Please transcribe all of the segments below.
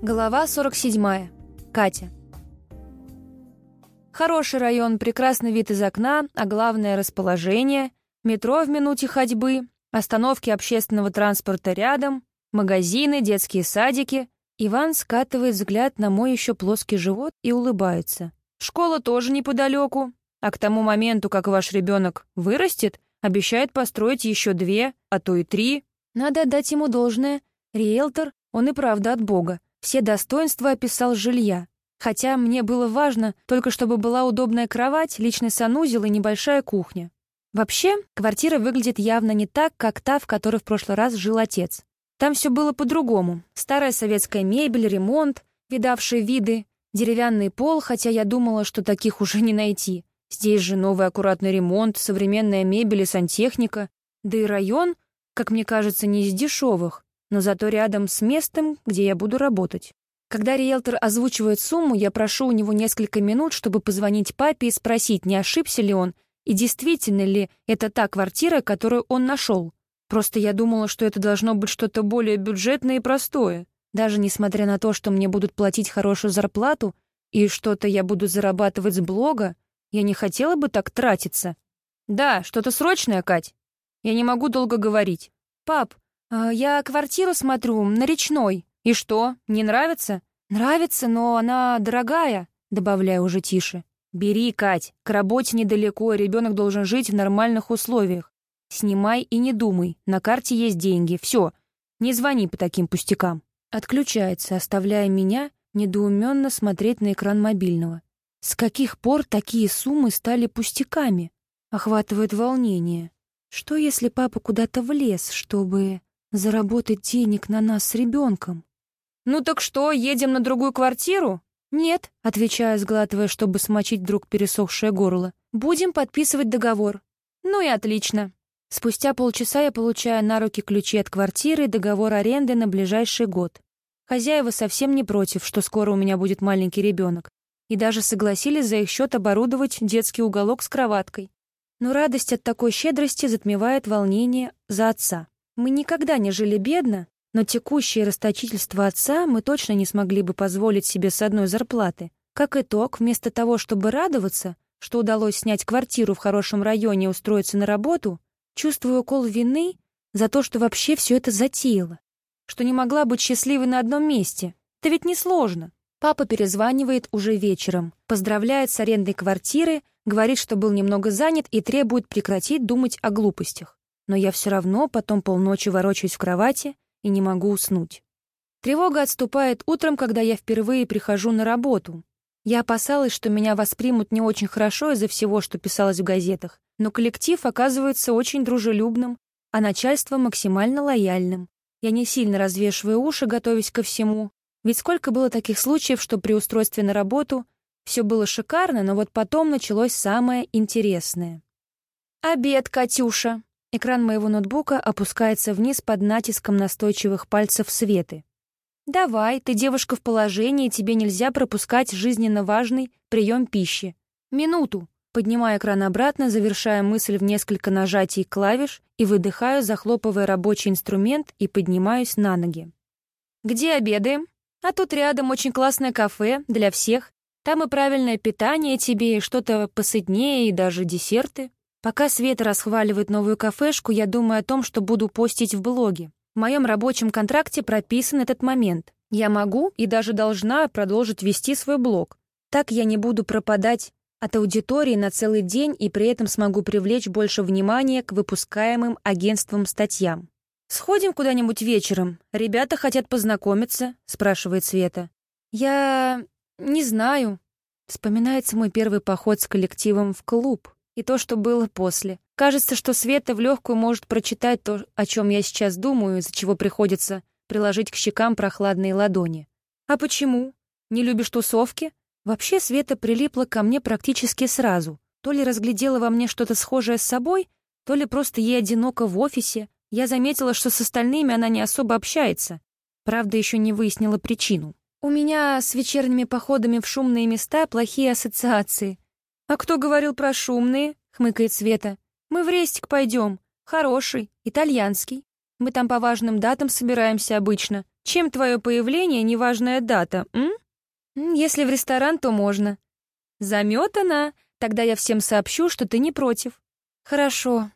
Глава 47. Катя. Хороший район, прекрасный вид из окна, а главное — расположение, метро в минуте ходьбы, остановки общественного транспорта рядом, магазины, детские садики. Иван скатывает взгляд на мой еще плоский живот и улыбается. Школа тоже неподалеку, а к тому моменту, как ваш ребенок вырастет, обещает построить еще две, а то и три. Надо отдать ему должное. Риэлтор, он и правда от Бога. Все достоинства описал жилья. Хотя мне было важно только чтобы была удобная кровать, личный санузел и небольшая кухня. Вообще, квартира выглядит явно не так, как та, в которой в прошлый раз жил отец. Там все было по-другому. Старая советская мебель, ремонт, видавшие виды, деревянный пол, хотя я думала, что таких уже не найти. Здесь же новый аккуратный ремонт, современная мебель и сантехника. Да и район, как мне кажется, не из дешевых, но зато рядом с местом, где я буду работать. Когда риэлтор озвучивает сумму, я прошу у него несколько минут, чтобы позвонить папе и спросить, не ошибся ли он, и действительно ли это та квартира, которую он нашел. Просто я думала, что это должно быть что-то более бюджетное и простое. Даже несмотря на то, что мне будут платить хорошую зарплату и что-то я буду зарабатывать с блога, я не хотела бы так тратиться. Да, что-то срочное, Кать. Я не могу долго говорить. Пап, я квартиру смотрю на речной. И что, не нравится? Нравится, но она дорогая, добавляю уже тише. Бери, Кать, к работе недалеко, ребенок должен жить в нормальных условиях. Снимай и не думай, на карте есть деньги, все. Не звони по таким пустякам. Отключается, оставляя меня недоуменно смотреть на экран мобильного. С каких пор такие суммы стали пустяками? Охватывает волнение. Что, если папа куда-то влез, чтобы заработать денег на нас с ребенком? «Ну так что, едем на другую квартиру?» «Нет», — отвечаю, сглатывая, чтобы смочить вдруг пересохшее горло. «Будем подписывать договор». «Ну и отлично». Спустя полчаса я получаю на руки ключи от квартиры и договор аренды на ближайший год. Хозяева совсем не против, что скоро у меня будет маленький ребенок и даже согласились за их счет оборудовать детский уголок с кроваткой. Но радость от такой щедрости затмевает волнение за отца. Мы никогда не жили бедно, но текущее расточительство отца мы точно не смогли бы позволить себе с одной зарплаты. Как итог, вместо того, чтобы радоваться, что удалось снять квартиру в хорошем районе и устроиться на работу, чувствую укол вины за то, что вообще все это затеяла, что не могла быть счастливой на одном месте. Это ведь несложно. Папа перезванивает уже вечером, поздравляет с арендой квартиры, говорит, что был немного занят и требует прекратить думать о глупостях. Но я все равно потом полночи ворочаюсь в кровати и не могу уснуть. Тревога отступает утром, когда я впервые прихожу на работу. Я опасалась, что меня воспримут не очень хорошо из-за всего, что писалось в газетах, но коллектив оказывается очень дружелюбным, а начальство максимально лояльным. Я не сильно развешиваю уши, готовясь ко всему, ведь сколько было таких случаев, что при устройстве на работу все было шикарно, но вот потом началось самое интересное. «Обед, Катюша!» Экран моего ноутбука опускается вниз под натиском настойчивых пальцев Светы. «Давай, ты девушка в положении, тебе нельзя пропускать жизненно важный прием пищи. Минуту!» Поднимаю экран обратно, завершая мысль в несколько нажатий клавиш и выдыхаю, захлопывая рабочий инструмент и поднимаюсь на ноги. «Где обедаем?» А тут рядом очень классное кафе для всех. Там и правильное питание тебе, и что-то посытнее, и даже десерты. Пока Света расхваливает новую кафешку, я думаю о том, что буду постить в блоге. В моем рабочем контракте прописан этот момент. Я могу и даже должна продолжить вести свой блог. Так я не буду пропадать от аудитории на целый день и при этом смогу привлечь больше внимания к выпускаемым агентством статьям. «Сходим куда-нибудь вечером. Ребята хотят познакомиться», — спрашивает Света. «Я... не знаю». Вспоминается мой первый поход с коллективом в клуб и то, что было после. Кажется, что Света в легкую может прочитать то, о чем я сейчас думаю, из-за чего приходится приложить к щекам прохладные ладони. «А почему? Не любишь тусовки?» Вообще Света прилипла ко мне практически сразу. То ли разглядела во мне что-то схожее с собой, то ли просто ей одиноко в офисе, я заметила, что с остальными она не особо общается. Правда, еще не выяснила причину. У меня с вечерними походами в шумные места плохие ассоциации. «А кто говорил про шумные?» — хмыкает Света. «Мы в рестик пойдем. Хороший, итальянский. Мы там по важным датам собираемся обычно. Чем твое появление неважная дата, м? Если в ресторан, то можно. Заметана. Тогда я всем сообщу, что ты не против. Хорошо.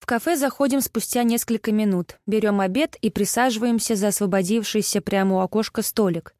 В кафе заходим спустя несколько минут, берем обед и присаживаемся за освободившийся прямо у окошка столик.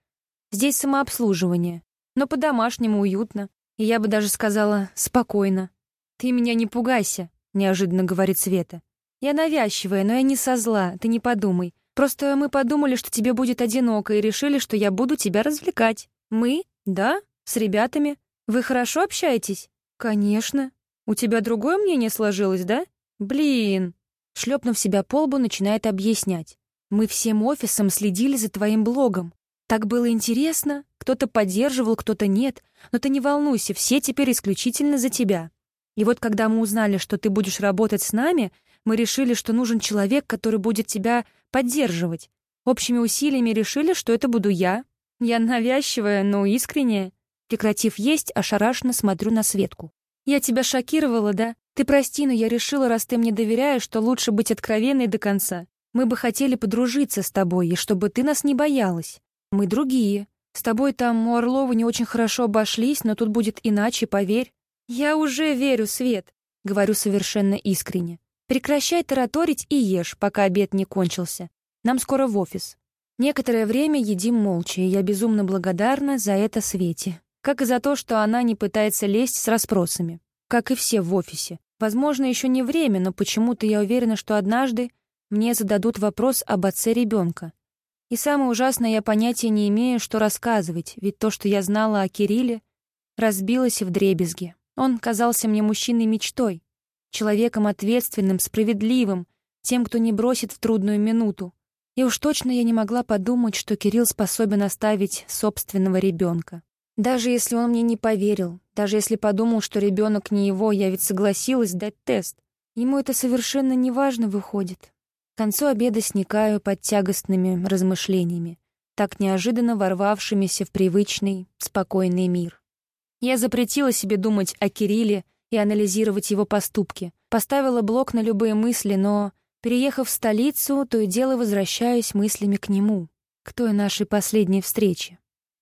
Здесь самообслуживание, но по-домашнему уютно. И я бы даже сказала, спокойно. «Ты меня не пугайся», — неожиданно говорит Света. «Я навязчивая, но я не со зла, ты не подумай. Просто мы подумали, что тебе будет одиноко, и решили, что я буду тебя развлекать. Мы? Да? С ребятами? Вы хорошо общаетесь? Конечно. У тебя другое мнение сложилось, да? Блин. Шлепнув себя по лбу, начинает объяснять. Мы всем офисом следили за твоим блогом. Так было интересно. Кто-то поддерживал, кто-то нет. Но ты не волнуйся, все теперь исключительно за тебя. И вот когда мы узнали, что ты будешь работать с нами, мы решили, что нужен человек, который будет тебя поддерживать. Общими усилиями решили, что это буду я. Я навязчивая, но искренняя. Прекратив есть, ошарашенно смотрю на Светку. «Я тебя шокировала, да? Ты прости, но я решила, раз ты мне доверяешь, что лучше быть откровенной до конца. Мы бы хотели подружиться с тобой, и чтобы ты нас не боялась. Мы другие. С тобой там у Орлова не очень хорошо обошлись, но тут будет иначе, поверь. Я уже верю, Свет», — говорю совершенно искренне. Прекращай тараторить и ешь, пока обед не кончился. Нам скоро в офис. Некоторое время едим молча, и я безумно благодарна за это Свете. Как и за то, что она не пытается лезть с расспросами. Как и все в офисе. Возможно, еще не время, но почему-то я уверена, что однажды мне зададут вопрос об отце ребенка. И самое ужасное, я понятия не имею, что рассказывать, ведь то, что я знала о Кирилле, разбилось в дребезги. Он казался мне мужчиной мечтой, человеком ответственным, справедливым, тем, кто не бросит в трудную минуту. И уж точно я не могла подумать, что Кирилл способен оставить собственного ребенка. Даже если он мне не поверил, даже если подумал, что ребенок не его, я ведь согласилась дать тест. Ему это совершенно неважно выходит. К концу обеда сникаю под тягостными размышлениями, так неожиданно ворвавшимися в привычный, спокойный мир. Я запретила себе думать о Кирилле и анализировать его поступки. Поставила блок на любые мысли, но, переехав в столицу, то и дело возвращаюсь мыслями к нему, к той нашей последней встрече.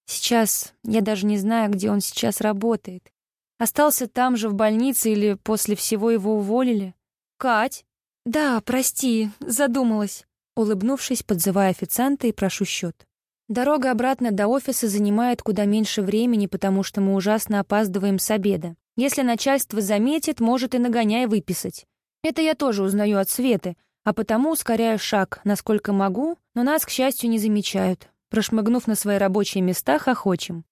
Сейчас я даже не знаю, где он сейчас работает. Остался там же в больнице или после всего его уволили? Кать? Да, прости, задумалась. Улыбнувшись, подзываю официанта и прошу счет. Дорога обратно до офиса занимает куда меньше времени, потому что мы ужасно опаздываем с обеда. Если начальство заметит, может и нагоняй выписать. Это я тоже узнаю от Светы, а потому ускоряю шаг, насколько могу, но нас, к счастью, не замечают. Прошмыгнув на свои рабочие места, хохочем.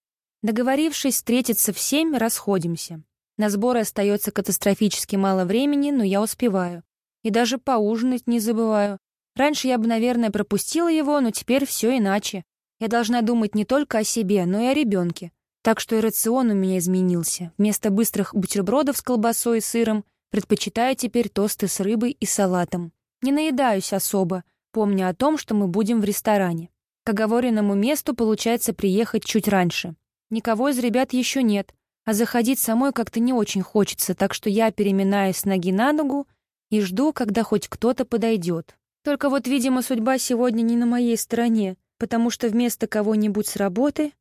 Договорившись встретиться в семь, расходимся. На сборы остается катастрофически мало времени, но я успеваю. И даже поужинать не забываю. Раньше я бы, наверное, пропустила его, но теперь все иначе. Я должна думать не только о себе, но и о ребенке. Так что и рацион у меня изменился. Вместо быстрых бутербродов с колбасой и сыром предпочитаю теперь тосты с рыбой и салатом. Не наедаюсь особо, помня о том, что мы будем в ресторане. К оговоренному месту получается приехать чуть раньше. Никого из ребят еще нет, а заходить самой как-то не очень хочется, так что я переминаюсь с ноги на ногу и жду, когда хоть кто-то подойдет. Только вот, видимо, судьба сегодня не на моей стороне, потому что вместо кого-нибудь с работы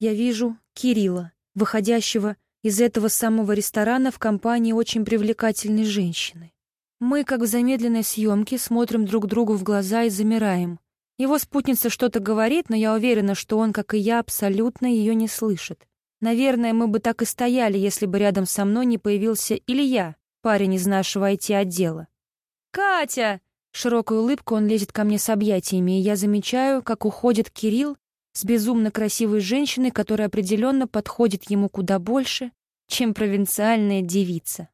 я вижу Кирилла, выходящего из этого самого ресторана в компании очень привлекательной женщины. Мы, как в замедленной съемке, смотрим друг другу в глаза и замираем. Его спутница что-то говорит, но я уверена, что он, как и я, абсолютно ее не слышит. Наверное, мы бы так и стояли, если бы рядом со мной не появился Илья, парень из нашего IT-отдела. «Катя!» Широкой улыбкой он лезет ко мне с объятиями, и я замечаю, как уходит Кирилл с безумно красивой женщиной, которая определенно подходит ему куда больше, чем провинциальная девица.